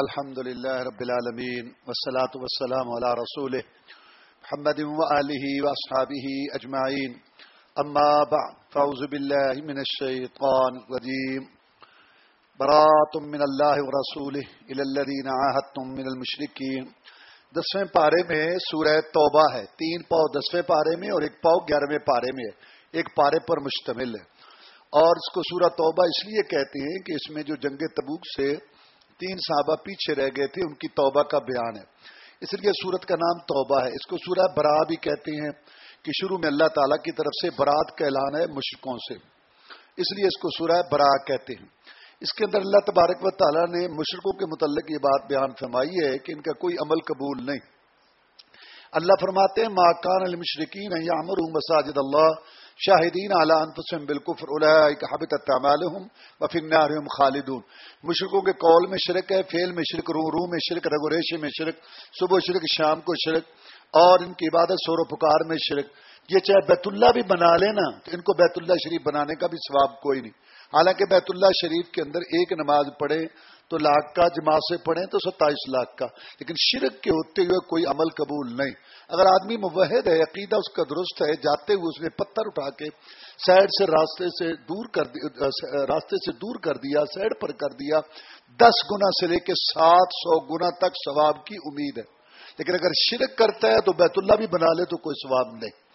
الحمد لله رب العالمين والصلاة والسلام على رسوله محمد وآله وأصحابه أجمعين. أما بعد، فأعوذ بالله من الشيطان الرجيم. براءة من الله ورسوله إلى الذين عاهدتم من المشركين. دسویں پارے میں سورہ توبہ ہے. تین پاؤ دسویں پارے میں اور ایک پاؤ گیارہویں پارے میں ہے. ایک پارے پر مشتمل ہے. اور اس کو سورہ توبہ اس لیے کہتے ہیں کہ اس میں جو جنگ تبوک سے تین صحابہ پیچھے رہ گئے تھے، ان کی توبہ کا بیان ہے۔ اس لیے سورت کا نام توبہ ہے۔ اس کو سورہ برا بھی کہتے ہیں کہ شروع میں اللہ تعالیٰ کی طرف سے برات کا اعلان ہے مشرقوں سے۔ اس لیے اس کو سورہ برا کہتے ہیں۔ اس کے اندر اللہ تبارک و تعالیٰ نے مشرقوں کے متعلق یہ بات بیان فرمائی ہے کہ ان کا کوئی عمل قبول نہیں۔ اللہ فرماتے ہیں ماکان المشرقین یامر مساجد اللہ شاہدین اعلیٰ انفسم بالکفر حبت اعمالهم وفي النار هم خالدون۔ مشرقوں کے قول میں شرک ہے، فعل میں شرک، رو رو میں شرک، رگ و ریشے میں شرک، صبح شرک، شام کو شرک، اور ان کی عبادت سور و پکار میں شرک۔ یہ چاہے بیت اللہ بھی بنا لینا تو ان کو بیت اللہ شریف بنانے کا بھی ثواب کوئی نہیں۔ حالانکہ بیت اللہ شریف کے اندر ایک نماز پڑھے تو لاکھ کا جماعت سے پڑھیں تو ستائیس لاکھ کا۔ لیکن شرک کے ہوتے ہوئے کوئی عمل قبول نہیں۔ اگر آدمی موحد ہے، عقیدہ اس کا درست ہے، جاتے ہوئے اس نے پتھر اٹھا کے سائڈ سے راستے سے دور کر دیا راستے سے دور کر دیا سائڈ پر کر دیا، دس گنا سے لے کے سات سو گنا تک ثواب کی امید ہے۔ لیکن اگر شرک کرتا ہے تو بیت اللہ بھی بنا لے تو کوئی ثواب نہیں۔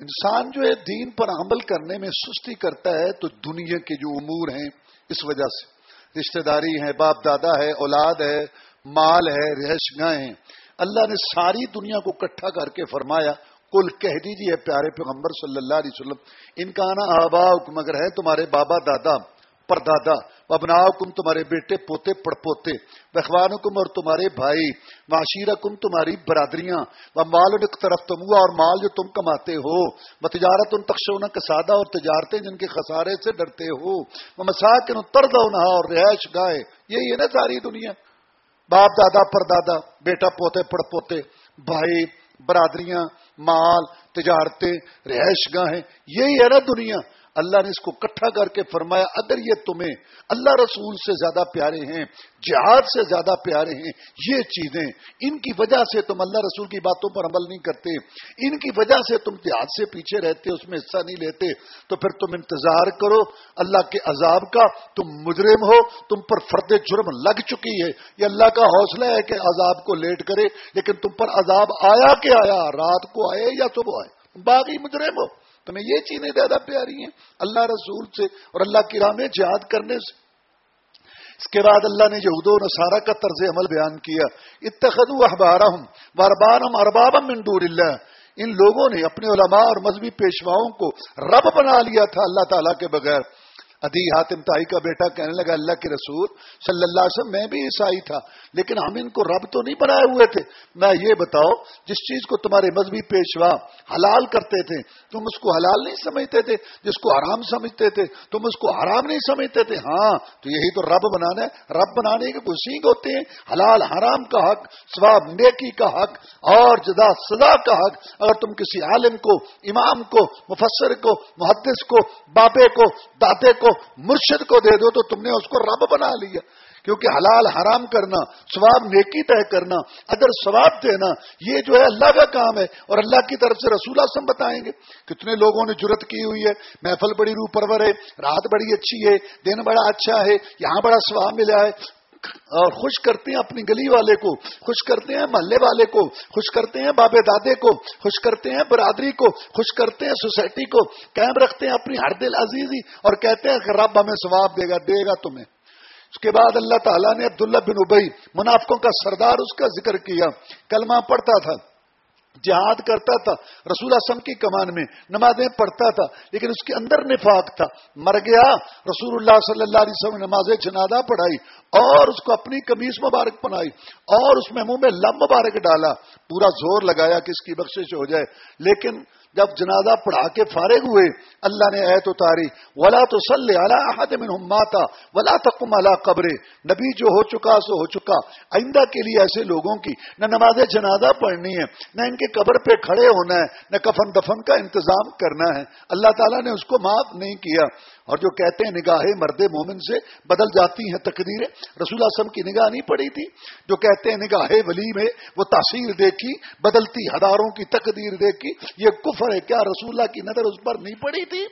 انسان جو ہے، دین پر عمل کرنے میں سستی کرتا ہے تو دنیا کے جو امور ہیں اس وجہ سے۔ رشتہ داری ہے باپ دادا ہے، اولاد ہے، مال ہے رہش گاہ ہیں۔ اللہ نے ساری دنیا کو کٹھا کر کے فرمایا کل کہہ دیجیے پیارے پیغمبر صلی اللہ علیہ وسلم، ان کا آنا آبا مگر ہے تمہارے بابا دادا پردادا ابنا کم تمہارے بیٹے، پوتے پڑ پوتے بخوان کم اور تمہارے بھائی معاشیرہ کم تمہاری برادریاں، و مال طرف تم اور مال جو تم کماتے ہو وہ تجارت ان تخشونہ کسادہ اور تجارتیں جن کے خسارے سے ڈرتے ہو وہ مساکن ترد ہونا اور رہائش گائے یہی ہے نا ساری دنیا۔ باپ، دادا، پردادا، بیٹا، پوتے پڑ پوتے بھائی، برادریاں، مال، تجارتیں، رہائش گاہیں، یہی ہے نا دنیا۔ اللہ نے اس کو کٹھا کر کے فرمایا، اگر یہ تمہیں اللہ رسول سے زیادہ پیارے ہیں، جہاد سے زیادہ پیارے ہیں، یہ چیزیں، ان کی وجہ سے تم اللہ رسول کی باتوں پر عمل نہیں کرتے، ان کی وجہ سے تم جہاد سے پیچھے رہتے، اس میں حصہ نہیں لیتے، تو پھر تم انتظار کرو اللہ کے عذاب کا، تم مجرم ہو، تم پر فرد جرم لگ چکی ہے۔ یہ اللہ کا حوصلہ ہے کہ عذاب کو لیٹ کرے، لیکن تم پر عذاب آیا کہ آیا، رات کو آئے یا صبح آئے؟ باغی مجرم ہو۔ تمہیں یہ چیزیں زیادہ پیاری ہیں اللہ رسول سے اور اللہ کی راہ میں جہاد کرنے سے۔ اس کے بعد اللہ نے یہود و نصارہ کا طرز عمل بیان کیا۔ اتخذوا احبارہم واربانہم اربابم من دور اللہ۔ ان لوگوں نے اپنے علماء اور مذہبی پیشواؤں کو رب بنا لیا تھا اللہ تعالیٰ کے بغیر۔ ادی حاتم تائی کا بیٹا کہنے لگا، اللہ کے رسول صلی اللہ علیہ وسلم، میں بھی عیسائی تھا، لیکن ہم ان کو رب تو نہیں بنائے ہوئے تھے۔ میں یہ بتاؤ، جس چیز کو تمہارے مذہبی پیشوا حلال کرتے تھے، تم اس کو حلال نہیں سمجھتے تھے، جس کو حرام سمجھتے تھے، تم اس کو حرام نہیں سمجھتے تھے۔ ہاں تو یہی تو رب بنانا ہے۔ رب بنانے کے کوئی سینگ ہوتے ہیں۔ حلال، حرام کا حق سواب نیکی کا حق، اور جدا سزا کا حق۔ اگر تم کسی عالم کو، امام کو، مفسر کو، محدث کو، بابے کو، دادے کو مرشد کو دے دو تو تم نے اس کو رب بنا لیا۔ کیونکہ حلال حرام کرنا، ثواب نیکی طے کرنا اگر ثواب دینا، یہ جو ہے اللہ کا کام ہے۔ اور اللہ کی طرف سے رسول اعظم بتائیں گے، کتنے لوگوں نے جرت کی ہوئی ہے۔ محفل بڑی روح پرور ہے، رات بڑی اچھی ہے، دن بڑا اچھا ہے، یہاں بڑا ثواب ملا ہے۔ اور خوش کرتے ہیں اپنی گلی والے کو، خوش کرتے ہیں محلے والے کو، خوش کرتے ہیں بابے دادے کو، خوش کرتے ہیں برادری کو، خوش کرتے ہیں سوسائٹی کو، قائم رکھتے ہیں اپنی ہر دل عزیزی اور کہتے ہیں کہ رب ہمیں ثواب دے گا دے گا تمہیں۔ اس کے بعد اللہ تعالیٰ نے عبداللہ بن ابئی منافقوں کا سردار اس کا ذکر کیا۔ کلمہ پڑھتا تھا۔ جہاد کرتا تھا، رسول اعظم کی کمان میں نمازیں پڑھتا تھا، لیکن اس کے اندر نفاق تھا۔ مر گیا، رسول اللہ صلی اللہ علیہ وسلم نماز جنادہ پڑھائی اور اس کو اپنی کمیز مبارک بنائی اور اس میں منہ میں لم مبارک ڈالا۔ پورا زور لگایا کہ اس کی بخشش ہو جائے، لیکن جب جنازہ پڑھا کے فارغ ہوئے، اللہ نے ایت اتاری، ولا تو سل احد منہم ماتا، ولا تقم علی قبر نبی جو ہو چکا سو ہو چکا۔ آئندہ کے لیے ایسے لوگوں کی نہ نماز جنازہ پڑھنی ہے، نہ ان کے قبر پہ کھڑے ہونا ہے، نہ کفن دفن کا انتظام کرنا ہے۔ اللہ تعالیٰ نے اس کو معاف نہیں کیا۔ اور جو کہتے ہیں نگاہیں مرد مومن سے بدل جاتی ہیں تقدیریں رسول اعظم کی نگاہ نہیں پڑی تھی۔ جو کہتے ہیں نگاہ ولی میں، وہ تاثیر دیکھی، بدلتی ہزاروں کی تقدیر دیکھی۔ یہ کفر ہے، کیا رسول اللہ کی نظر اس پر نہیں پڑی تھی؟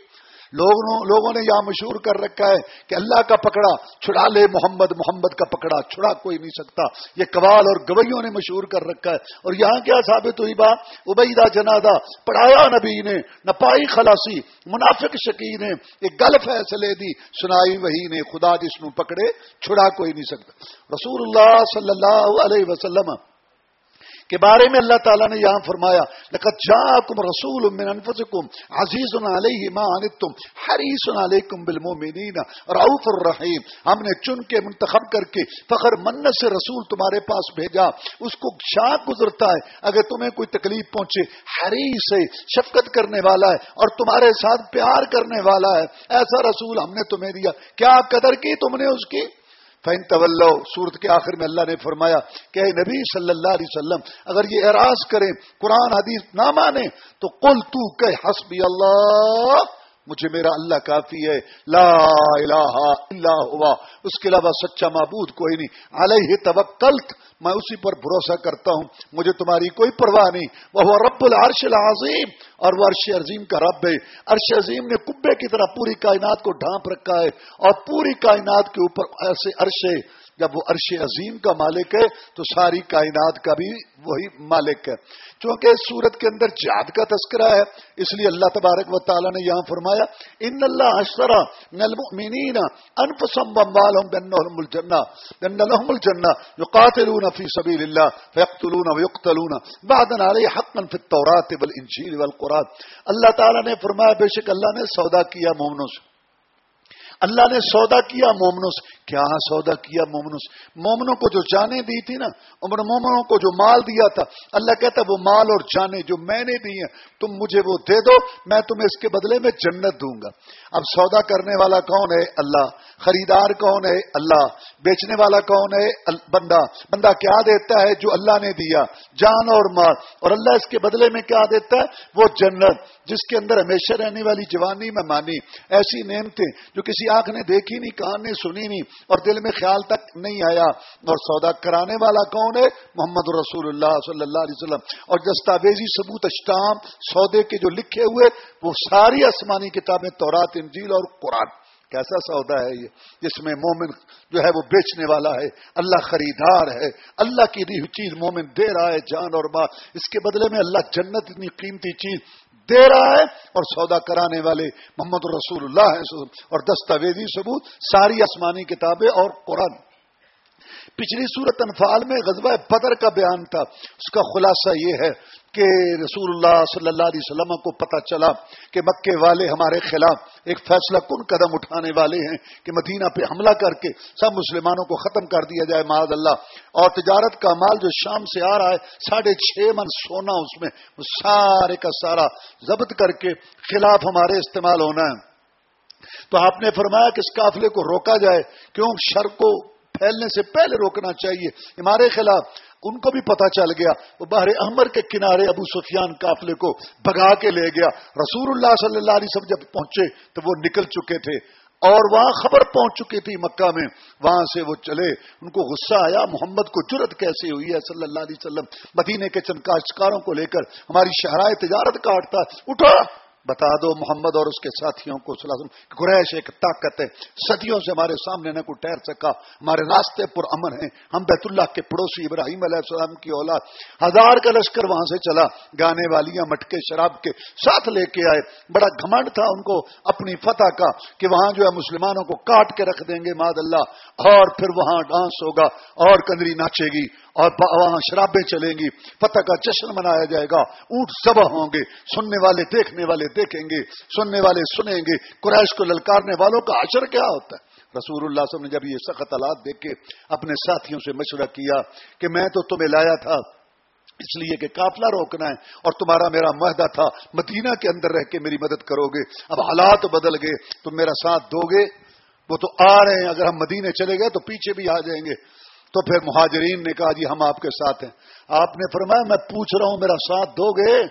لوگوں لوگوں نے یہاں مشہور کر رکھا ہے کہ اللہ کا پکڑا، چھڑا لے محمد محمد کا پکڑا، چھڑا کوئی نہیں سکتا۔ یہ قوال اور گویوں نے مشہور کر رکھا ہے۔ اور یہاں کیا ثابت ہوئی بات؟ ابیدہ جنادا پڑھایا نبی نے نہ پائی خلاصی، منافق شکی نے، ایک گل فیصلے دی، سنائی وہی نے، خدا جس نو پکڑے، چھڑا کوئی نہیں سکتا۔ رسول اللہ صلی اللہ علیہ وسلم کے بارے میں اللہ تعالیٰ نے یہاں فرمایا، لقد جاءکم رسول من انفسکم عزیز علیہ ما عنتم حریص علیکم بالمؤمنین رعوف الرحیم۔ ہم نے چن کے منتخب کر کے فخر من سے رسول تمہارے پاس بھیجا۔ اس کو شاک گزرتا ہے، اگر تمہیں کوئی تکلیف پہنچے، حریص ہے، شفقت کرنے والا ہے اور تمہارے ساتھ پیار کرنے والا ہے۔ ایسا رسول ہم نے تمہیں دیا۔ کیا قدر کی تم نے اس کی؟ فین طول سورت کے آخر میں اللہ نے فرمایا کہ اے نبی صلی اللہ علیہ وسلم، اگر یہ اعراض کریں، قرآن، حدیث نہ مانے تو کل تو کہ حسبی اللہ مجھے میرا اللہ کافی ہے، لا الہ الا ہوا۔ اس کے علاوہ سچا معبود کوئی نہیں۔ علیہ توکلت، میں اسی پر بھروسہ کرتا ہوں۔ مجھے تمہاری کوئی پرواہ نہیں۔ وہ رب العرش العظیم۔ اور وہ عرش عظیم کا رب ہے۔ عرش عظیم نے کبے کی طرح پوری کائنات کو ڈھانپ رکھا ہے۔ اور پوری کائنات کے اوپر ایسے عرش جب وہ عرش عظیم کا مالک ہے تو ساری کائنات کا بھی وہی مالک ہے۔ چونکہ اس صورت کے اندر جہاد کا تذکرہ ہے، اس لیے اللہ تبارک و تعالیٰ نے یہاں فرمایا، ان اللہ اشرا المؤمنین انفسهم واموالهم بان لهم الجنہ بان لهم الجنہ يقاتلون في سبيل الله فيقتلون ويقتلون بعدا عليه حقا في التوراة والانجيل والقرآن۔ اللہ تعالیٰ نے فرمایا، بے شک اللہ نے سودا کیا مومنوں سے۔ اللہ نے سودا کیا مومنوں سے۔ کیا سودا کیا مومنوں سے؟ مومنوں کو جو جانے دی تھی نا عمر مومنوں کو جو مال دیا تھا۔ اللہ کہتا وہ مال اور جانے جو میں نے دی ہیں، تم مجھے وہ دے دو، میں تمہیں اس کے بدلے میں جنت دوں گا۔ اب سودا کرنے والا کون ہے؟ اللہ۔ خریدار کون ہے؟ اللہ۔ بیچنے والا کون ہے؟ بندہ۔ بندہ کیا دیتا ہے جو اللہ نے دیا؟ جان اور مال۔ اور اللہ اس کے بدلے میں کیا دیتا ہے؟ وہ جنت۔ جس کے اندر ہمیشہ رہنے والی جوانی میں مانی۔ ایسی نعمتیں جو کسی آنکھ نے دیکھی نہیں کہاں نے سنی نہیں اور دل میں خیال تک نہیں آیا۔ اور سودا کرانے والا کون ہے؟ محمد رسول اللہ صلی اللہ علیہ وسلم۔ اور دستاویزی ثبوت اشتام سودے کے جو لکھے ہوئے، وہ ساری آسمانی کتابیں، تورات، انجیل اور قرآن۔ کیسا سودا ہے یہ؟ جس میں مومن جو ہے وہ بیچنے والا ہے، اللہ خریدار ہے، اللہ کی دی ہوئی چیز مومن دے رہا ہے جان اور ماں اس کے بدلے میں اللہ جنت اتنی قیمتی چیز دے رہا ہے اور سودا کرانے والے محمد رسول اللہ اور دستاویزی ثبوت، ساری آسمانی کتابیں اور قرآن۔ پچھلی صورت انفال میں غزوہ بدر کا بیان تھا۔ اس کا خلاصہ یہ ہے کہ رسول اللہ صلی اللہ علیہ وسلم کو پتہ چلا کہ مکے والے ہمارے خلاف ایک فیصلہ کن قدم اٹھانے والے ہیں کہ مدینہ پہ حملہ کر کے سب مسلمانوں کو ختم کر دیا جائے معذ اللہ۔ اور تجارت کا مال جو شام سے آ رہا ہے، ساڑھے چھ من سونا اس میں وہ سارے کا سارا ضبط کر کے خلاف ہمارے استعمال ہونا ہے۔ تو آپ نے فرمایا کہ اس قافلے کو روکا جائے، کیوں؟ شر کو پھیلنے سے پہلے روکنا چاہیے۔ ہمارے خلاف ان کو بھی پتا چل گیا۔ وہ باہر احمر کے کنارے ابو سفیان قافلے کو بگا کے لے گیا۔ رسول اللہ صلی اللہ علیہ وسلم جب پہنچے تو وہ نکل چکے تھے۔ اور وہاں خبر پہنچ چکی تھی مکہ میں۔ وہاں سے وہ چلے۔ ان کو غصہ آیا۔ محمد کو جرت کیسے ہوئی ہے؟ صلی اللہ علیہ وسلم مدینے کے چند کاشتکاروں کو لے کر ہماری شہرائے تجارت کاٹتا۔ اٹھا! بتا دو محمد اور اس کے ساتھیوں کو قریش ایک طاقت ہے، صدیوں سے ہمارے سامنے نہ کوئی ٹہر سکا، ہمارے راستے پر امن ہیں ہم بیت اللہ کے پڑوسی ابراہیم علیہ السلام کی اولاد ہزار کا لشکر وہاں سے چلا، گانے والیاں، مٹکے شراب کے ساتھ لے کے آئے۔ بڑا گھمنڈ تھا ان کو اپنی فتح کا کہ وہاں جو ہے مسلمانوں کو کاٹ کے رکھ دیں گے، ماد اللہ۔ اور پھر وہاں ڈانس ہوگا اور کندری ناچے گی۔ اور وہاں شرابیں چلیں گی، فتح کا جشن منایا جائے گا، اونٹ سبا ہوں گے، سننے والے دیکھنے والے دیکھیں گے، سننے والے سنیں گے، قریش کو للکارنے والوں کا اشر کیا ہوتا ہے؟ رسول اللہ صلی اللہ علیہ وسلم نے جب یہ سخت حالات دیکھ کے اپنے ساتھیوں سے مشورہ کیا کہ میں تو تمہیں لایا تھا، اس لیے کہ قافلہ روکنا ہے اور تمہارا میرا معاہدہ تھا، مدینہ کے اندر رہ کے میری مدد کرو گے اب حالات بدل گئے، تم میرا ساتھ دو گے وہ تو آ رہے ہیں، اگر ہم مدینے چلے گئے تو پیچھے بھی آ جائیں گے۔ تو پھر مہاجرین نے کہا جی ہم آپ کے ساتھ ہیں۔ آپ نے فرمایا میں پوچھ رہا ہوں میرا ساتھ دو گے؟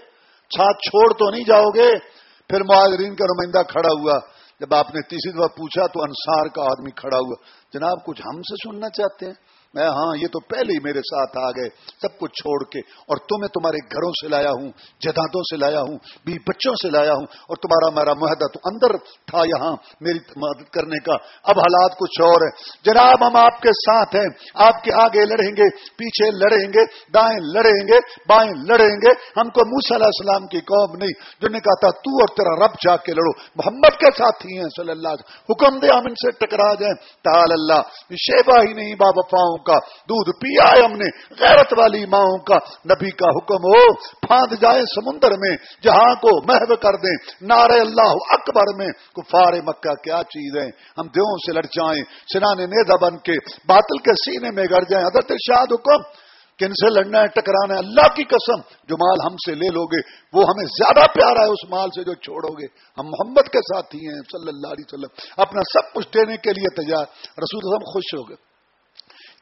ساتھ چھوڑ تو نہیں جاؤ گے؟ پھر مہاجرین کا نمائندہ کھڑا ہوا۔ جب آپ نے تیسری دفعہ پوچھا تو انصار کا آدمی کھڑا ہوا۔ جناب کچھ ہم سے سننا چاہتے ہیں؟ میں ہاں یہ تو پہلے ہی میرے ساتھ آ گئے، سب کچھ چھوڑ کے۔ اور تمہیں تمہارے گھروں سے لایا ہوں، جدادوں سے لایا ہوں بی بچوں سے لایا ہوں۔ اور تمہارا میرا معاہدہ تو اندر تھا یہاں میری مدد کرنے کا۔ اب حالات کچھ اور ہے جناب، ہم آپ کے ساتھ ہیں۔ آپ کے آگے لڑیں گے، پیچھے لڑیں گے، دائیں لڑیں گے، بائیں لڑیں گے۔ ہم کو موسی علیہ السلام کی قوم نہیں۔ جو نے کہا تھا، تو اور تیرا رب جا کے لڑو۔ محمد کے ساتھ ہی ہیں، صلی اللہ حکم دے، ہم ان سے ٹکرا جائیں تال اللہ شیبا ہی نہیں بابا پاؤں کا دودھ پیا ہے ہم نے، غیرت والی ماؤں کا نبی کا حکم ہو۔ پھاند جائے سمندر میں، جہاں کو محو کر دیں۔ نعرے اللہ اکبر میں، کفار مکہ کیا چیز ہے ہم دیوں سے لڑ جائیں۔ سنانے نیزہ بن کے باطل کے سینے میں گڑ جائیں۔ حضرت شاد حکم، کن سے لڑنا ہے، ٹکرانا ہے؟ اللہ کی قسم، جو مال ہم سے لے لو گے وہ ہمیں زیادہ پیارا ہے اس مال سے جو چھوڑو گے ہم محمد کے ساتھ ہی ہیں، صلی اللہ علیہ وسلم۔ اپنا سب کچھ دینے کے لیے تیار۔ رسول خوش ہو گئے۔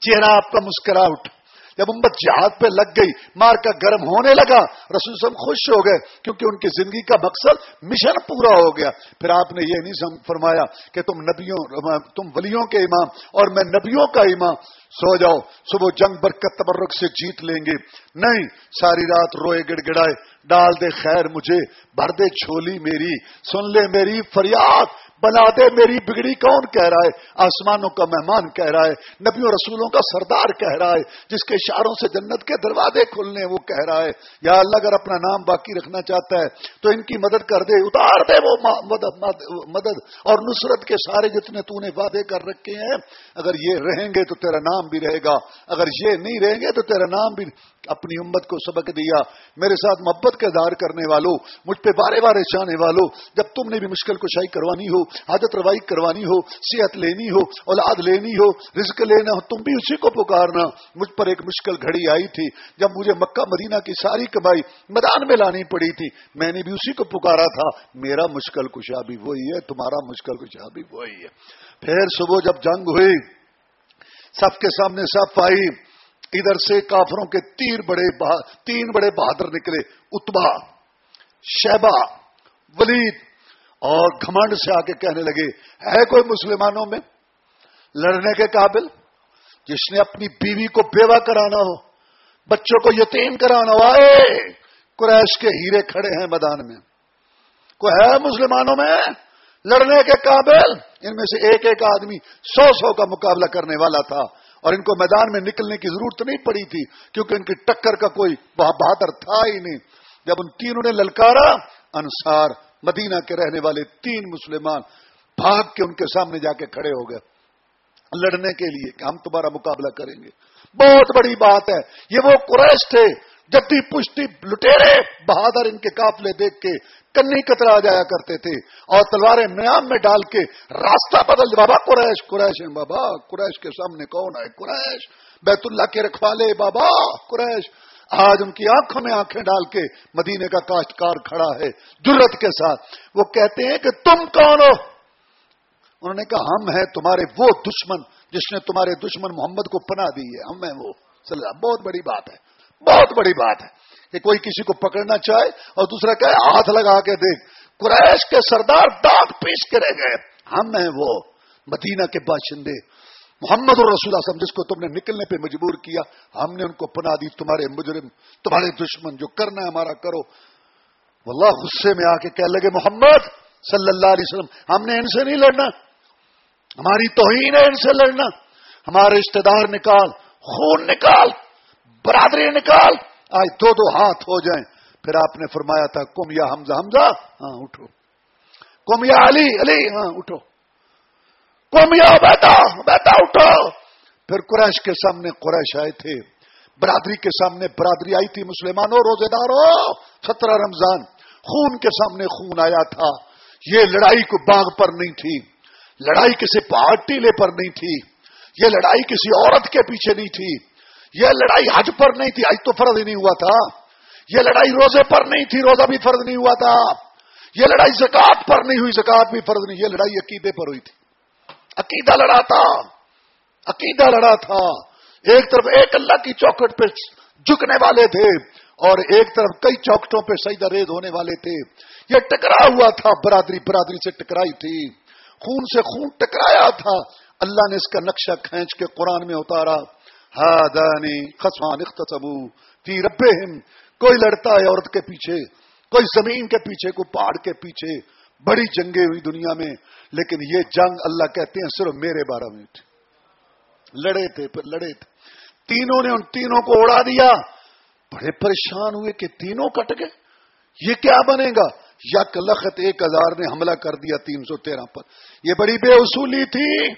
چہرہ آپ کا مسکراہٹ۔ جب امت جہاد پہ لگ گئی، مار کا گرم ہونے لگا، رسول سم خوش ہو گئے کیونکہ ان کی زندگی کا مقصد مشن پورا ہو گیا۔ پھر آپ نے یہ نہیں فرمایا کہ تم نبیوں، تم ولیوں کے امام اور میں نبیوں کا امام۔ سو جاؤ، صبح جنگ برکت تبرک سے جیت لیں گے۔ نہیں، ساری رات روئے گڑ گڑائے ڈال دے خیر مجھے، بھر دے چھولی میری، سن لے میری فریاد۔ بنا دے میری بگڑی کون کہہ رہا ہے؟ آسمانوں کا مہمان کہہ رہا ہے، نبیوں رسولوں کا سردار کہہ رہا ہے، جس کے اشاروں سے جنت کے دروازے کھلنے وہ کہہ رہا ہے۔ یا اللہ، اگر اپنا نام باقی رکھنا چاہتا ہے، تو ان کی مدد کر دے، اتار دے وہ مدد۔ اور نصرت کے سارے جتنے تو نے وعدے کر رکھے ہیں، اگر یہ رہیں گے تو تیرا نام بھی رہے گا، اگر یہ نہیں رہیں گے تو تیرا نام بھی اپنی امت کو سبق دیا، میرے ساتھ محبت کا اظہار کرنے والوں مجھ پہ بارے بارے چاہنے والوں جب تم نے بھی مشکل کشائی کروانی ہو عادت روائی کروانی ہو، صحت لینی ہو، اولاد لینی ہو، رزق لینا ہو، تم بھی اسی کو پکارنا، مجھ پر ایک مشکل گھڑی آئی تھی، جب مجھے مکہ مدینہ کی ساری کمائی میدان میں لانی پڑی تھی، میں نے بھی اسی کو پکارا تھا، میرا مشکل کشا بھی وہی ہے، تمہارا مشکل کشا بھی وہی ہے۔ پھر صبح جب جنگ ہوئی، سب کے سامنے سب آئی ادھر سے کافروں کے تیر بڑے تین بڑے بہادر نکلے اتبا شہبا ولید، اور گھمنڈ سے آ کے کہنے لگے، ہے کوئی مسلمانوں میں لڑنے کے قابل؟ جس نے اپنی بیوی کو بیوہ کرانا ہو، بچوں کو یتیم کرانا ہو، آئے! قریش کے ہیرے کھڑے ہیں میدان میں۔ کوئی ہے مسلمانوں میں لڑنے کے قابل؟ ان میں سے ایک ایک آدمی سو سو کا مقابلہ کرنے والا تھا۔ اور ان کو میدان میں نکلنے کی ضرورت نہیں پڑی تھی، کیونکہ ان کی ٹکر کا کوئی بہادر تھا ہی نہیں۔ جب ان تینوں نے للکارا، انصار، مدینہ کے رہنے والے تین مسلمان بھاگ کے ان کے سامنے جا کے کھڑے ہو گئے۔ لڑنے کے لیے کہ ہم تمہارا مقابلہ کریں گے۔ بہت بڑی بات ہے۔ یہ وہ قریش تھے جبھی پشتی لٹیرے، بہادر ان کے قافلے دیکھ کے کنی کترا جایا کرتے تھے اور تلواریں میام میں ڈال کے راستہ بدل بابا قریش قریش بابا، قریش کے سامنے کون ہے؟ قریش، بیت اللہ کے رکھوالے بابا، قریش۔ آج ان کی آنکھوں میں آنکھیں ڈال کے مدینے کا کاشتکار کھڑا ہے جرت کے ساتھ۔ وہ کہتے ہیں کہ تم کون ہو؟ انہوں نے کہا، ہم ہیں تمہارے وہ دشمن جس نے تمہارے دشمن محمد کو پناہ دی ہے۔ ہم ہیں وہ۔ بہت بڑی بات ہے، بہت بڑی بات ہے۔ کہ کوئی کسی کو پکڑنا چاہے اور دوسرا کہ ہاتھ لگا کے دیکھ۔ قریش کے سردار دانت پیس کے رہ گئے۔ ہم ہیں وہ مدینہ کے باشندے۔ محمد الرسول اعظم جس کو تم نے نکلنے پہ مجبور کیا، ہم نے ان کو پنا دی، تمہارے مجرم، تمہارے دشمن، جو کرنا ہے ہمارا کرو۔ واللہ غصے میں آ کے کہہ لگے، محمد صلی اللہ علیہ وسلم، ہم نے ان سے نہیں لڑنا۔ ہماری توہین ہے ان سے لڑنا۔ ہمارے رشتے دار نکال، خون نکال، برادری نکال۔ آج دو دو ہاتھ ہو جائیں۔ پھر آپ نے فرمایا تھا کم یا حمزہ حمزہ؟ ہاں اٹھو۔ کم یا علی علی؟ ہاں اٹھو۔ کم یا بیٹا بیٹا اٹھو۔ پھر قریش کے سامنے قریش آئے تھے۔ برادری کے سامنے برادری آئی تھی، مسلمانوں روزے داروں سترہ رمضان۔ خون کے سامنے خون آیا تھا۔ یہ لڑائی کو باغ پر نہیں تھی۔ لڑائی کسی پہاڑ پر نہیں تھی۔ یہ لڑائی کسی عورت کے پیچھے نہیں تھی۔ یہ لڑائی حج پر نہیں تھی، حج تو فرض ہی نہیں ہوا تھا۔ یہ لڑائی روزے پر نہیں تھی، روزہ بھی فرض نہیں ہوا تھا۔ یہ لڑائی زکات پر نہیں ہوئی زکات بھی فرض نہیں۔ یہ لڑائی عقیدے پر ہوئی تھی۔ عقیدہ لڑا تھا۔ عقیدہ لڑا تھا۔ ایک طرف ایک اللہ کی چوکٹ پہ جھکنے والے تھے اور ایک طرف کئی چوکٹوں پہ سیدہ ریز ہونے والے تھے۔ یہ ٹکرا ہوا تھا، برادری برادری سے ٹکرائی تھی۔ خون سے خون ٹکرایا تھا۔ اللہ نے اس کا نقشہ کھینچ کے قرآن میں اتارا۔ ہادانی خسمان اختصبو فی ربہم، کوئی لڑتا ہے عورت کے پیچھے، کوئی زمین کے پیچھے، کوئی پہاڑ کے پیچھے، بڑی جنگیں ہوئی دنیا میں، لیکن یہ جنگ اللہ کہتے ہیں صرف میرے بارہ میں۔ لڑے تھے پھر لڑے تھے۔ تینوں نے ان تینوں کو اڑا دیا۔ بڑے پریشان ہوئے کہ تینوں کٹ گئے۔ یہ کیا بنے گا؟ یک لخت ایک ہزار نے حملہ کر دیا تین سو تیرہ پر۔ یہ بڑی بے اصولی تھی۔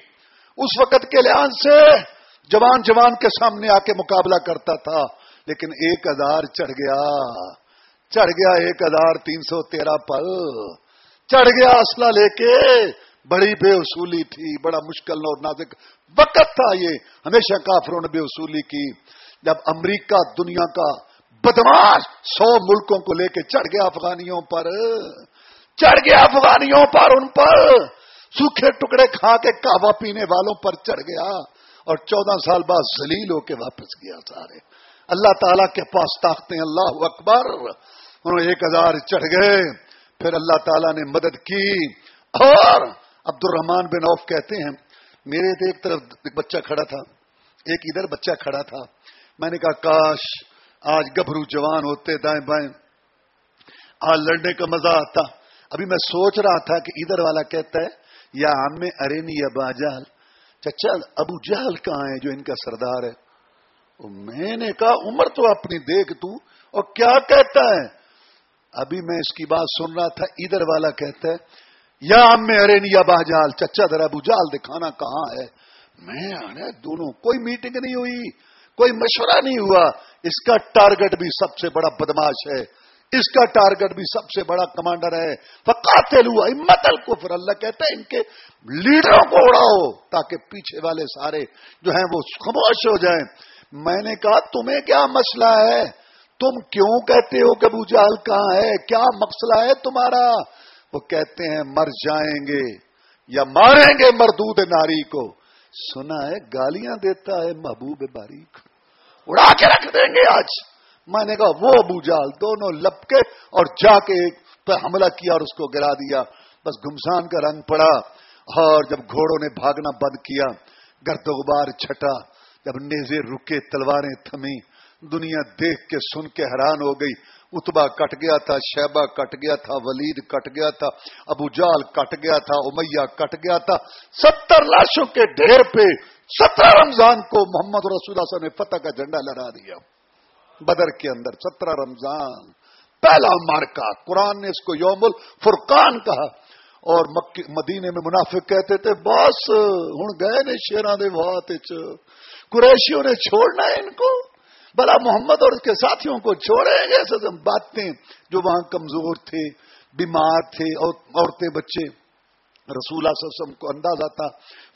اس وقت کے لحاظ سے جوان جوان کے سامنے آ کے مقابلہ کرتا تھا، لیکن ایک ہزار چڑھ گیا۔ چڑھ گیا ایک ہزار تین سو تیرہ پر چڑھ گیا اسلحہ لے کے۔ بڑی بے اصولی تھی، بڑا مشکل اور نازک وقت تھا یہ۔ ہمیشہ کافروں نے بے اصولی کی۔ جب امریکہ دنیا کا بدماش سو ملکوں کو لے کے چڑھ گیا افغانیوں پر۔ چڑھ گیا افغانیوں پر ان پر۔ سوکھے ٹکڑے کھا کے کہوا پینے والوں پر چڑھ گیا۔ اور چودہ سال بعد زلیل ہو کے واپس گیا سارے اللہ تعالی کے پاس طاقتیں اللہ اکبر۔ انہوں ایک ہزار چڑھ گئے۔ پھر اللہ تعالیٰ نے مدد کی۔ اور عبد الرحمان بن عوف کہتے ہیں، میرے تو ایک طرف ایک بچہ کھڑا تھا، ایک ادھر بچہ کھڑا تھا۔ میں نے کہا، کاش آج گبرو جوان ہوتے دائیں بائیں۔ آج لڑنے کا مزہ آتا۔ ابھی میں سوچ رہا تھا کہ ادھر والا کہتا ہے، یا ہم میں ارینی یا باجال۔ چچا ابو جہل کہاں ہے جو ان کا سردار ہے؟ میں نے کہا، عمر تو اپنی دیکھ تو، اور کیا کہتا ہے؟ ابھی میں اس کی بات سن رہا تھا، ادھر والا کہتا ہے، یا ام ارے نیا باجال چچا ذرا ابو جال دکھانا کہاں ہے؟ میں آنے، دونوں، کوئی میٹنگ نہیں ہوئی، کوئی مشورہ نہیں ہوا۔ اس کا ٹارگٹ بھی سب سے بڑا بدماش ہے۔ اس کا ٹارگٹ بھی سب سے بڑا کمانڈر ہے۔ فقاتل ہوا امت الکفر اللہ کہتا ہے ان کے لیڈروں کو اڑاؤ تاکہ پیچھے والے سارے جو ہیں وہ خاموش ہو جائیں۔ میں نے کہا، تمہیں کیا مسئلہ ہے؟ تم کیوں کہتے ہو کہ ابو جہل کہاں ہے؟ کیا مسئلہ ہے تمہارا؟ وہ کہتے ہیں، مر جائیں گے یا ماریں گے مردود ناری کو۔ سنا ہے، گالیاں دیتا ہے محبوب باریک۔ اڑا کے رکھ دیں گے آج۔ میں نے کہا، وہ ابو جال دونوں لپکے اور جا کے پہ حملہ کیا اور اس کو گرا دیا۔ بس گمسان کا رنگ پڑا اور جب گھوڑوں نے بھاگنا بند کیا، گرد غبار چھٹا۔ جب نیزے رکے، تلواریں تھمی۔ دنیا دیکھ کے سن کے حیران ہو گئی۔ اتبا کٹ گیا تھا شیبہ کٹ گیا تھا، ولید کٹ گیا تھا، ابو جال کٹ گیا تھا، امیہ کٹ گیا تھا۔ ستر لاشوں کے ڈھیر پہ سترہ رمضان کو محمد رسول اللہ نے فتح کا جھنڈا لہرا دیا۔ بدر کے اندر، سترہ رمضان، پہلا مارکا قرآن نے اس کو یوم الفرقان کہا۔ اور مدینے میں منافق کہتے تھے، بس ہوں گئے نے شیران دے بہت قریشیوں نے چھوڑنا ہے ان کو۔ بلا محمد اور اس کے ساتھیوں کو چھوڑیں گے۔ ایسے باتیں جو وہاں کمزور تھے، بیمار تھے، اور عورتیں، بچے۔ رسول وسلم کو اندازہ تھا،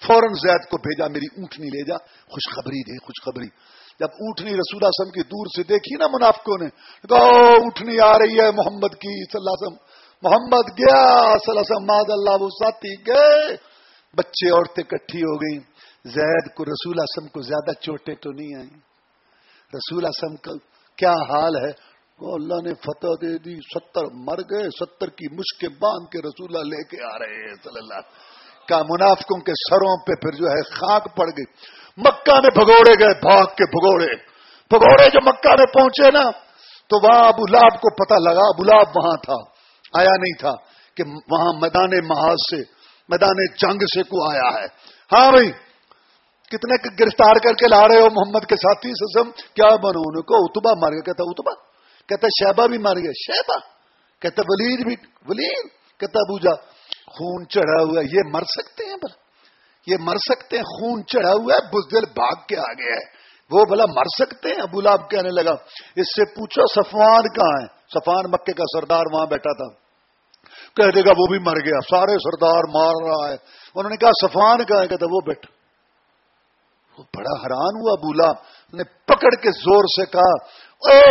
فوراً زید کو بھیجا، میری اونٹنی لے جا۔ خوشخبری دے، خوشخبری۔ جب اونٹنی رسول وسلم کی دور سے دیکھی نا منافقوں نے کہا اونٹنی آ رہی ہے محمد کی صلی اللہ وسلم۔ محمد گیا صلی اللہ وسلم ماد اللہ، وہ ساتھی گئے۔ بچے عورتیں کٹھی ہو گئی زید کو رسول وسلم کو زیادہ چوٹیں تو نہیں آئیں۔ رسول اسم کا کیا حال ہے؟ وہ اللہ نے فتح دے دی، ستر مر گئے، ستر کی مشکیں باندھ کے رسول لے کے آ رہے ہیں صلی اللہ کا منافقوں کے سروں پہ پھر جو ہے خاک پڑ گئی۔ مکہ میں بھگوڑے گئے، بھاگ کے بھگوڑے۔ بھگوڑے جو مکہ میں پہنچے نا، تو وہاں ابو لاب کو پتہ لگا، ابو لاب وہاں تھا، آیا نہیں تھا کہ وہاں میدان محاذ سے، میدان جنگ سے کو آیا ہے۔ ہاں بھائی، کتنے گرفتار کر کے لا رہے ہو محمد کے ساتھی، سسم؟ کیا بنو ان کو اتبا مار گیا کہتا اتبا کہتا شہبا بھی مار گیا شہبا کہتا ولید بھی، ولید؟ کہتا بوجھا خون چڑھا ہوا ہے، یہ مر سکتے ہیں بلا یہ مر سکتے ہیں، خون چڑھا ہوا ہے، بزدل بھاگ کے آگے ہے۔ وہ بلا مر سکتے ہیں؟ ابو لاب کہنے لگا، اس سے پوچھو سفوان کہاں ہے؟ سفان مکے کا سردار وہاں بیٹھا تھا۔ کہہ دے گا، وہ بھی مر گیا۔ سارے سردار مار رہا ہے۔ انہوں نے کہا سفان کہاں ہے؟ کہتا، وہ بیٹھا۔ وہ بڑا حیران ہوا بولا نے پکڑ کے زور سے کہا، اے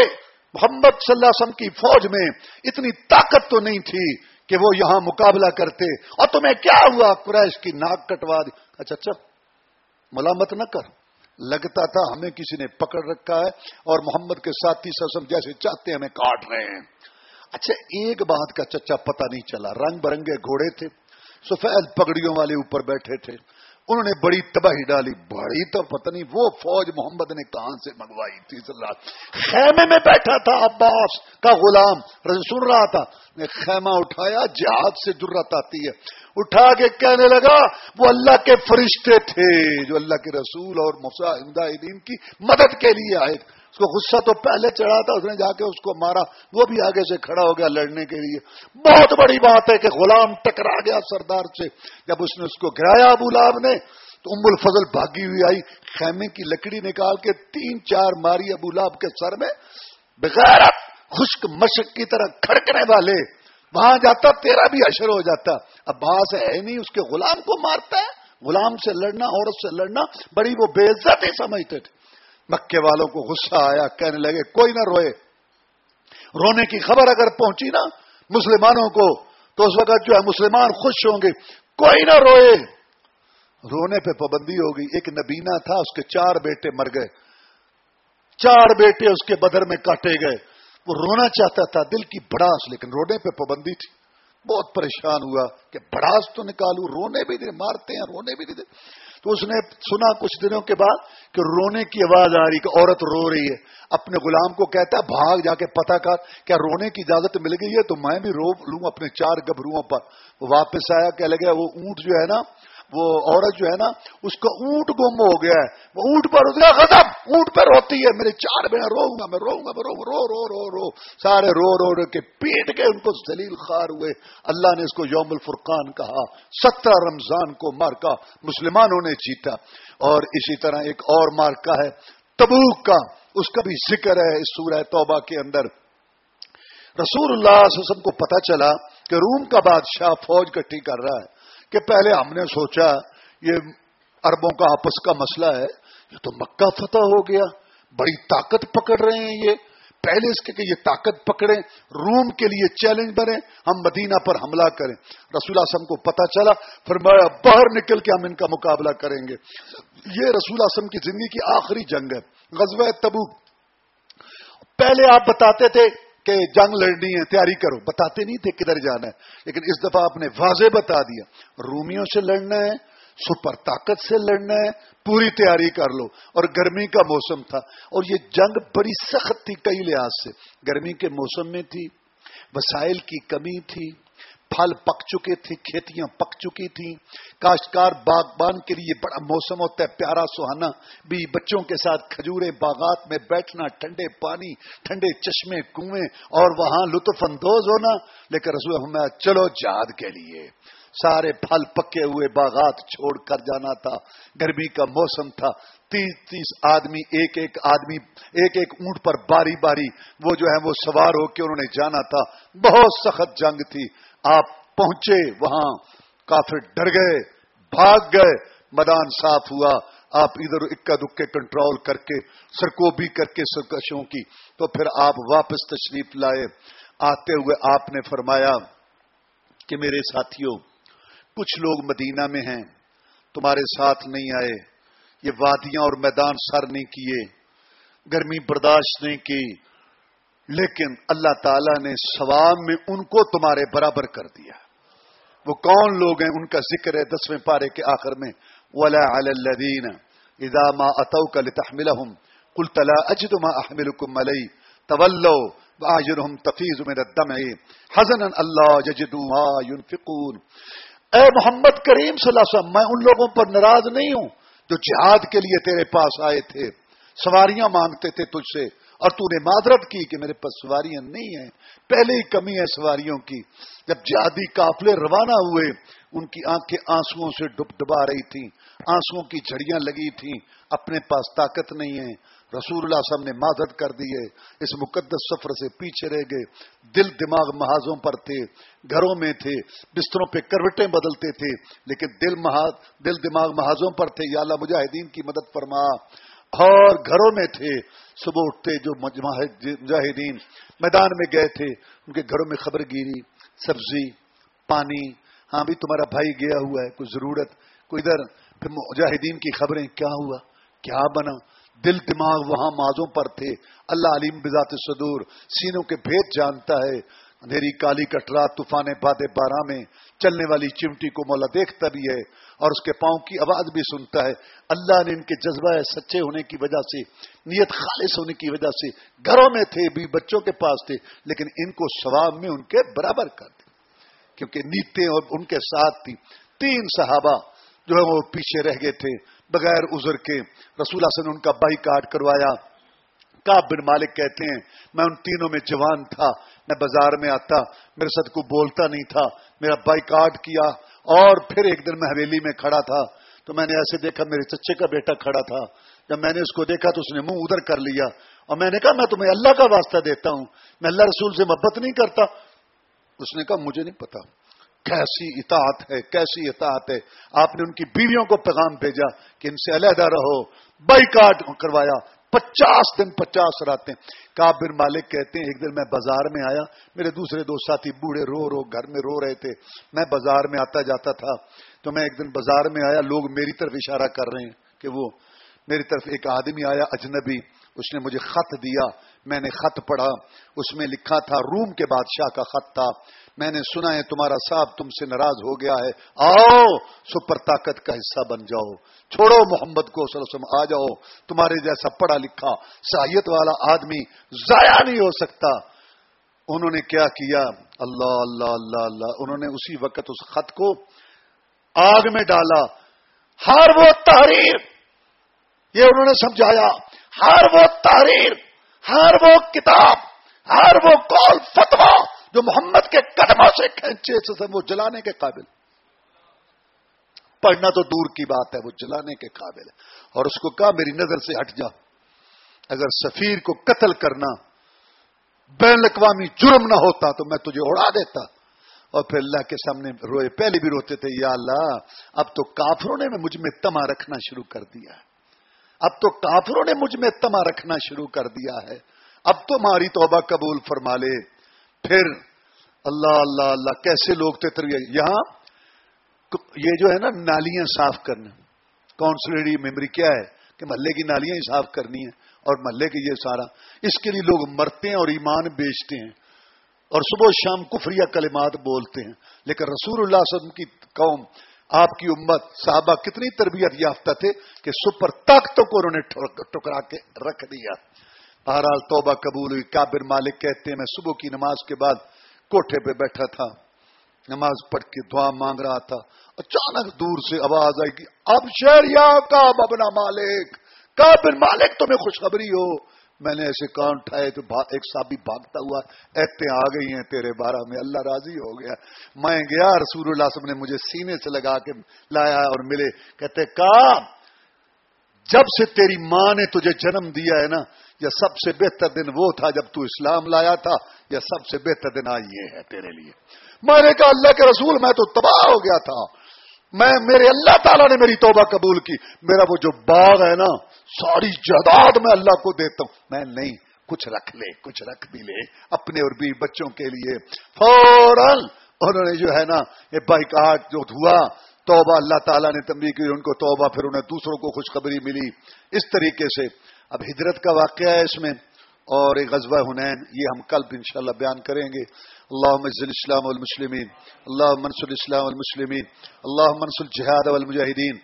محمد صلی اللہ علیہ وسلم کی فوج میں اتنی طاقت تو نہیں تھی۔ کہ وہ یہاں مقابلہ کرتے۔ اور تمہیں کیا ہوا؟ قریش کی ناک کٹوا دی۔ اچھا اچھا ملامت نہ کر۔ لگتا تھا ہمیں کسی نے پکڑ رکھا ہے اور محمد کے ساتھی سسم جیسے چاہتے ہمیں کاٹ رہے ہیں۔ اچھا ایک بات کا چچا پتہ نہیں چلا۔ رنگ برنگے گھوڑے تھے۔ سفید پگڑیوں والے اوپر بیٹھے تھے۔ انہوں نے بڑی تباہی ڈالی، بڑی تو پتہ نہیں، وہ فوج محمد نے کہاں سے منگوائی تھی خیمے میں بیٹھا تھا عباس کا غلام سن رہا تھا۔ نے خیمہ اٹھایا، جہاد سے ضرورت آتی ہے۔ اٹھا کے کہنے لگا، وہ اللہ کے فرشتے تھے، جو اللہ کے رسول اور مجاہدین کی مدد کے لیے آئے۔ اس کو غصہ تو پہلے چڑھا تھا، اس نے جا کے اس کو مارا۔ وہ بھی آگے سے کھڑا ہو گیا لڑنے کے لیے۔ بہت بڑی بات ہے کہ غلام ٹکرا گیا سردار سے۔ جب اس نے اس کو گرایا ابو لاب نے، تو ام الفضل بھاگی ہوئی آئی، خیمے کی لکڑی نکال کے تین چار ماری ابو لاب کے سر میں۔ بغیر خشک مشق کی طرح کھڑکنے والے۔ وہاں جاتا، تیرا بھی اشر ہو جاتا۔ اب ہے نہیں، اس کے غلام کو مارتا ہے۔ غلام سے لڑنا، عورت سے لڑنا، بڑی وہ بے عزت ہی سمجھتے تھے۔ مکے والوں کو غصہ آیا، کہنے لگے، کوئی نہ روئے۔ رونے کی خبر اگر پہنچی نا مسلمانوں کو، تو اس وقت جو ہے مسلمان خوش ہوں گے۔ کوئی نہ روئے۔ رونے پہ پابندی ہوگی۔ ایک نبینا تھا، اس کے چار بیٹے مر گئے۔ چار بیٹے اس کے بدر میں کاٹے گئے۔ وہ رونا چاہتا تھا، دل کی بڑاس، لیکن رونے پہ پابندی تھی۔ بہت پریشان ہوا کہ بڑاس تو نکالو رونے بھی دے، مارتے ہیں، رونے بھی نہیں دے۔ تو اس نے سنا کچھ دنوں کے بعد کہ رونے کی آواز آ رہی کہ عورت رو رہی ہے۔ اپنے غلام کو کہتا ہے، بھاگ جا کے پتہ کر، کیا رونے کی اجازت مل گئی ہے؟ تو میں بھی رو لوں اپنے چار گبروؤں پر۔ واپس آیا کہ لگا، وہ اونٹ جو ہے نا وہ عورت جو ہے نا، اس کا اونٹ گم ہو گیا ہے۔ وہ اونٹ پر گیا ختم اونٹ پہ روتی ہے۔ میرے چار بہن، رو گا، میں رو گا، میں رو رو رو رو رو۔ سارے رو رو رو کے پیٹ کے ان کو سلیل خار ہوئے۔ اللہ نے اس کو یوم الفرقان کہا۔ سترہ رمضان کو مارکا مسلمانوں نے جیتا۔ اور اسی طرح ایک اور مارکا ہے، تبوک کا۔ اس کا بھی ذکر ہے اس سورہ توبہ کے اندر۔ رسول اللہ صلی اللہ علیہ وسلم کو پتا چلا کہ روم کا بادشاہ فوج کٹھی کر رہا ہے۔ کہ پہلے ہم نے سوچا یہ اربوں کا آپس کا مسئلہ ہے، یہ تو مکہ فتح ہو گیا، بڑی طاقت پکڑ رہے ہیں یہ۔ پہلے اس کے کہ یہ طاقت پکڑے روم کے لیے چیلنج بنے ہم مدینہ پر حملہ کریں۔ رسول اعظم کو پتا چلا پھر باہر نکل کے ہم ان کا مقابلہ کریں گے۔ یہ رسول اعظم کی زندگی کی آخری جنگ ہے، غزوہ تبو پہلے آپ بتاتے تھے کہ جنگ لڑنی ہے، تیاری کرو۔ بتاتے نہیں تھے کدھر جانا ہے، لیکن اس دفعہ آپ نے واضح بتا دیا۔ رومیوں سے لڑنا ہے، سپر طاقت سے لڑنا ہے، پوری تیاری کر لو۔ اور گرمی کا موسم تھا۔ اور یہ جنگ بڑی سخت تھی کئی لحاظ سے۔ گرمی کے موسم میں تھی، وسائل کی کمی تھی۔ پھل پک چکے تھے، کھیتیاں پک چکی تھیں۔ کاشتکار باغبان کے لیے بڑا موسم ہوتا ہے، پیارا سہانا۔ بھی بچوں کے ساتھ کھجورے باغات میں بیٹھنا، ٹھنڈے پانی، ٹھنڈے چشمے کنویں اور وہاں لطف اندوز ہونا۔ لیکن رسول ہمیں چلو جاد کے لیے۔ سارے پھل پکے ہوئے باغات چھوڑ کر جانا تھا۔ گرمی کا موسم تھا۔ تیس تیس آدمی، ایک ایک آدمی، ایک ایک اونٹ پر باری باری وہ جو ہے وہ سوار ہو کے انہوں نے جانا تھا۔ بہت سخت جنگ تھی۔ آپ پہنچے، وہاں کافی ڈر گئے، بھاگ گئے، میدان صاف ہوا، آپ ادھر اکا دکے کنٹرول کر کے، سرکوبی کر کے سرکشوں کی، تو پھر آپ واپس تشریف لائے۔ آتے ہوئے آپ نے فرمایا کہ میرے ساتھیوں، کچھ لوگ مدینہ میں ہیں، تمہارے ساتھ نہیں آئے، یہ وادیاں اور میدان سر نہیں کیے، گرمی برداشت نہیں کی لیکن اللہ تعالی نے ثواب میں ان کو تمہارے برابر کر دیا۔ وہ کون لوگ ہیں؟ ان کا ذکر ہے دسویں پارے کے آخر میں۔ ولا الدین ادام اتو کا لتحمل کل تلا اجد ما احمل کم ملئی طلو واجرهم من الدمع حزنا اللہ ججدو ما ينفقون۔ اے محمد کریم صلی اللہ علیہ وسلم، میں ان لوگوں پر ناراض نہیں ہوں جو جہاد کے لیے تیرے پاس آئے تھے، سواریاں مانگتے تھے تجھ سے۔ اور تو نے معذرت کی کہ میرے پاس سواریاں نہیں ہیں۔ پہلے ہی کمی ہے سواریوں کی۔ جب جادی قافلے روانہ ہوئے، ان کی آنکھیں آنسو سے ڈب ڈبا رہی تھیں۔ آنسو کی جھڑیاں لگی تھیں۔ اپنے پاس طاقت نہیں ہے۔ رسول اللہ صاحب نے معذرت کر دی ہے۔ اس مقدس سفر سے پیچھے رہ گئے۔ دل دماغ محاذوں پر تھے۔ گھروں میں تھے۔ بستروں پہ کروٹیں بدلتے تھے۔ لیکن دل دل دماغ محاذوں پر تھے۔ یا اللہ مجاہدین کی مدد فرما۔ اور گھروں میں تھے۔ صبح اٹھتے جو مجاہدین میدان میں گئے تھے، ان کے گھروں میں خبر گیری، سبزی، پانی۔ ہاں بھی تمہارا بھائی گیا ہوا ہے، کوئی ضرورت، کوئی ادھر۔ پھر مجاہدین کی خبریں، کیا ہوا؟ کیا بنا؟ دل دماغ وہاں مازوں پر تھے۔ اللہ علیم بذات صدور، سینوں کے بھید جانتا ہے۔ اندھیری کالی کٹرا، طوفان باد بارہ میں چلنے والی چمٹی کو مولا دیکھتا بھی ہے۔ اور اس کے پاؤں کی آواز بھی سنتا ہے۔ اللہ نے ان کے جذبہ سچے ہونے کی وجہ سے، نیت خالص ہونے کی وجہ سے گھروں میں تھے، بھی بچوں کے پاس تھے، لیکن ان کو ثواب میں ان کے برابر کر دے۔ کیونکہ نیتیں اور ان کے ساتھ تھی تین صحابہ جو ہے وہ پیچھے رہ گئے تھے۔ بغیر ازر کے رسول نے ان کا بائی کاٹ کروایا۔ کاب بن مالک کہتے ہیں، میں ان تینوں میں جوان تھا، میں بازار میں آتا، میرے ساتھ کو بولتا نہیں تھا۔ میرا بائی کاٹ کیا۔ اور پھر ایک دن میں حویلی میں کھڑا تھا تو میں نے ایسے دیکھا میرے چچے کا بیٹا کھڑا تھا۔ جب میں نے اس کو دیکھا تو اس نے منہ ادھر کر لیا اور میں نے کہا میں تمہیں اللہ کا واسطہ دیتا ہوں، میں اللہ رسول سے محبت نہیں کرتا۔ اس نے کہا مجھے نہیں پتا۔ کیسی اطاعت ہے، کیسی اطاعت ہے۔ آپ نے ان کی بیویوں کو پیغام بھیجا کہ ان سے علیحدہ رہو۔ بائی کاٹ کروایا۔ پچاس دن پچاس راتیں۔ کاب بن مالک کہتے ہیں، ایک دن میں بازار میں آیا، میرے دوسرے دو ساتھی بوڑھے رو رو گھر میں رو رہے تھے۔ میں بازار میں آتا جاتا تھا، تو میں ایک دن بازار میں آیا، لوگ میری طرف اشارہ کر رہے ہیں کہ وہ میری طرف ایک آدمی آیا، اجنبی، اس نے مجھے خط دیا۔ میں نے خط پڑھا، اس میں لکھا تھا، روم کے بادشاہ کا خط تھا۔ میں نے سنا ہے، تمہارا صاحب تم سے ناراض ہو گیا ہے۔ آؤ، سپر طاقت کا حصہ بن جاؤ۔ چھوڑو محمد کو وسلم، آ جاؤ۔ تمہارے جیسا پڑھا لکھا ساحیت والا آدمی ضائع نہیں ہو سکتا۔ انہوں نے کیا کیا؟ اللہ اللہ اللہ اللہ۔ انہوں نے اسی وقت اس خط کو آگ میں ڈالا۔ ہر وہ تحریر، یہ انہوں نے سمجھایا، ہر وہ تحریر ہر وہ کتاب، ہر وہ کال فتوا جو محمد کے قدموں سے کھینچے سے وہ جلانے کے قابل پڑھنا تو دور کی بات ہے، وہ جلانے کے قابل ہے۔ اور اس کو کہا، میری نظر سے ہٹ جا۔ اگر سفیر کو قتل کرنا، بین الاقوامی جرم نہ ہوتا، تو میں تجھے اڑا دیتا۔ اور پھر اللہ کے سامنے روئے، پہلے بھی روتے تھے، یا اللہ، اب تو کافروں نے مجھ میں تما رکھنا شروع کر دیا ہے۔ اب تو کافروں نے مجھ میں تما رکھنا شروع کر دیا ہے۔ اب تو ہماری توبہ قبول فرما لے۔ پھر اللہ اللہ اللہ، کیسے لوگ تھے تربیت یہاں یہ جو ہے نا نالیاں صاف کرنا۔ کاؤنسلری میموری کیا ہے کہ محلے کی نالیاں ہی صاف کرنی ہے اور محلے کی یہ سارا۔ اس کے لیے لوگ مرتے ہیں اور ایمان بیچتے ہیں۔ اور صبح شام کفریہ کلمات بولتے ہیں۔ لیکن رسول اللہ صلی اللہ علیہ وسلم کی قوم آپ کی امت صحابہ کتنی تربیت یافتہ تھے کہ سپر طاقتوں کو انہوں نے ٹکرا کے رکھ دیا۔ بہرحال توبہ قبول ہوئی۔ کابر مالک کہتے ہیں، میں صبح کی نماز کے بعد کوٹھے پہ بیٹھا تھا۔ نماز پڑھ کے دعا مانگ رہا تھا۔ اچانک دور سے آواز آئی کہ، اب شہر یا کا ببنا مالک۔ کابر مالک تمہیں خوشخبری ہو۔ میں نے ایسے کان اٹھائے تو ایک صاحب بھاگتا ہوا، ایتے آ گئی ہیں تیرے بارہ میں، اللہ راضی ہو گیا. میں گیا، رسول اللہ صاحب نے مجھے سینے سے لگا کے لایا اور ملے۔ کہتے کا جب سے تیری ماں نے تجھے جنم دیا ہے نا، یہ سب سے بہتر دن وہ تھا جب تو اسلام لایا تھا، یہ سب سے بہتر دن آئی یہ ہے تیرے لیے۔ میں نے کہا، اللہ کے رسول، میں تو تباہ ہو گیا تھا۔ میں میرے اللہ تعالیٰ نے میری توبہ قبول کی۔ میرا وہ جو باغ ہے نا، ساری جائیداد میں اللہ کو دیتا ہوں۔ میں نہیں، کچھ رکھ لے، کچھ رکھ بھی لے، اپنے اور بھی بچوں کے لیے۔ فوراً انہوں نے جو ہے نا، یہ بائیکاٹ جو ہوا توبہ اللہ تعالیٰ نے تمبی کی، ان کو توبہ، پھر انہیں دوسروں کو خوشخبری ملی۔ اس طریقے سے۔ اب ہجرت کا واقعہ ہے اس میں۔ اور ایک غزوہ ہنین، یہ ہم کل انشاءاللہ بیان کریں گے۔ اللہ منزل اسلام والمسلمین اللہ منصل اسلام والمسلمین اللہ منصل جہاد والمجاہدین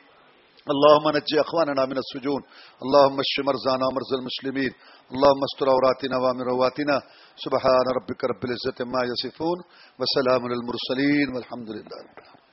اللهم نجي اخواننا من السجون اللهم اشف مرضانا ومرضى المسلمين اللهم استر عوراتنا وامن رواتنا سبحان ربك رب العزه ما يصفون وسلام على المرسلين والحمد لله رب العالمين